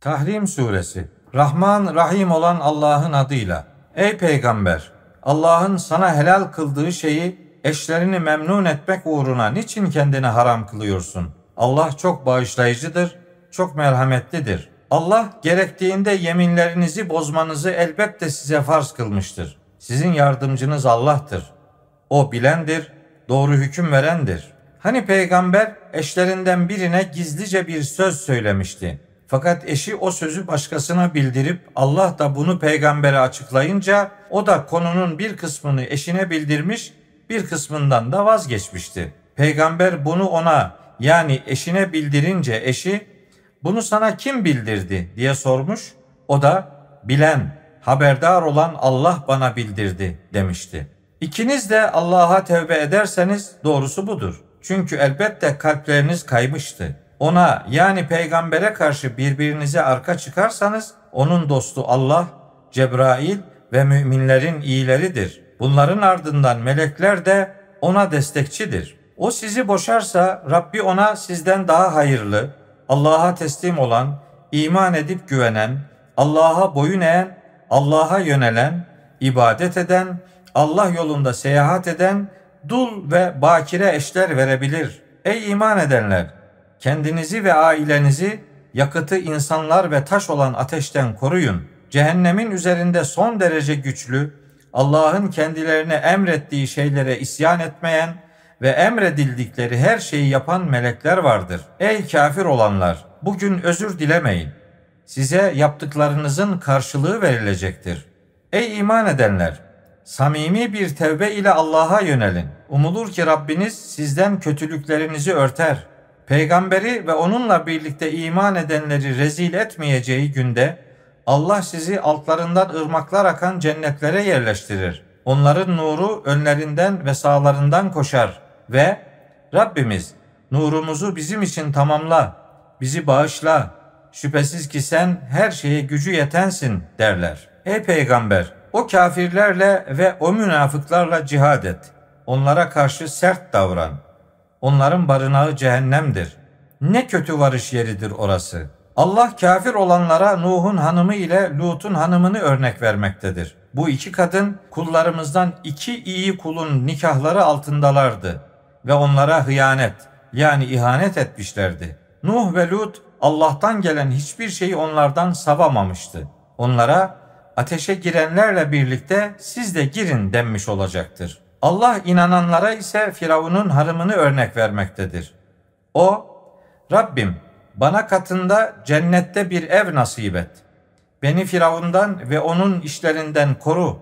Tahrim Suresi Rahman Rahim olan Allah'ın adıyla. Ey peygamber! Allah'ın sana helal kıldığı şeyi eşlerini memnun etmek uğruna niçin kendine haram kılıyorsun? Allah çok bağışlayıcıdır, çok merhametlidir. Allah gerektiğinde yeminlerinizi bozmanızı elbette size farz kılmıştır. Sizin yardımcınız Allah'tır. O bilendir, doğru hüküm verendir. Hani peygamber eşlerinden birine gizlice bir söz söylemişti. Fakat eşi o sözü başkasına bildirip Allah da bunu peygambere açıklayınca o da konunun bir kısmını eşine bildirmiş, bir kısmından da vazgeçmişti. Peygamber bunu ona yani eşine bildirince eşi bunu sana kim bildirdi diye sormuş. O da bilen, haberdar olan Allah bana bildirdi demişti. İkiniz de Allah'a tevbe ederseniz doğrusu budur. Çünkü elbette kalpleriniz kaymıştı. Ona yani peygambere karşı birbirinize arka çıkarsanız onun dostu Allah, Cebrail ve müminlerin iyileridir. Bunların ardından melekler de ona destekçidir. O sizi boşarsa Rabbi ona sizden daha hayırlı, Allah'a teslim olan, iman edip güvenen, Allah'a boyun eğen, Allah'a yönelen, ibadet eden, Allah yolunda seyahat eden, dul ve bakire eşler verebilir. Ey iman edenler! Kendinizi ve ailenizi yakıtı insanlar ve taş olan ateşten koruyun. Cehennemin üzerinde son derece güçlü, Allah'ın kendilerine emrettiği şeylere isyan etmeyen ve emredildikleri her şeyi yapan melekler vardır. Ey kafir olanlar! Bugün özür dilemeyin. Size yaptıklarınızın karşılığı verilecektir. Ey iman edenler! Samimi bir tevbe ile Allah'a yönelin. Umulur ki Rabbiniz sizden kötülüklerinizi örter. Peygamberi ve onunla birlikte iman edenleri rezil etmeyeceği günde Allah sizi altlarından ırmaklar akan cennetlere yerleştirir. Onların nuru önlerinden ve sağlarından koşar ve Rabbimiz nurumuzu bizim için tamamla, bizi bağışla. Şüphesiz ki sen her şeye gücü yetensin derler. Ey peygamber o kafirlerle ve o münafıklarla cihad et. Onlara karşı sert davran. Onların barınağı cehennemdir. Ne kötü varış yeridir orası. Allah kafir olanlara Nuh'un hanımı ile Lut'un hanımını örnek vermektedir. Bu iki kadın kullarımızdan iki iyi kulun nikahları altındalardı ve onlara hıyanet yani ihanet etmişlerdi. Nuh ve Lut Allah'tan gelen hiçbir şeyi onlardan savamamıştı. Onlara ateşe girenlerle birlikte siz de girin denmiş olacaktır. Allah inananlara ise Firavun'un harımını örnek vermektedir. O, Rabbim bana katında cennette bir ev nasip et. Beni Firavundan ve onun işlerinden koru.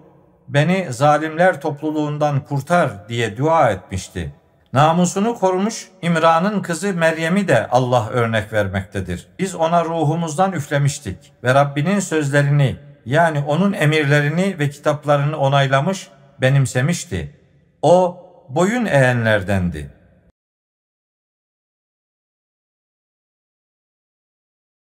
Beni zalimler topluluğundan kurtar diye dua etmişti. Namusunu korumuş İmran'ın kızı Meryem'i de Allah örnek vermektedir. Biz ona ruhumuzdan üflemiştik ve Rabbinin sözlerini yani onun emirlerini ve kitaplarını onaylamış, benimsemişti. O boyun eğenlerdendi.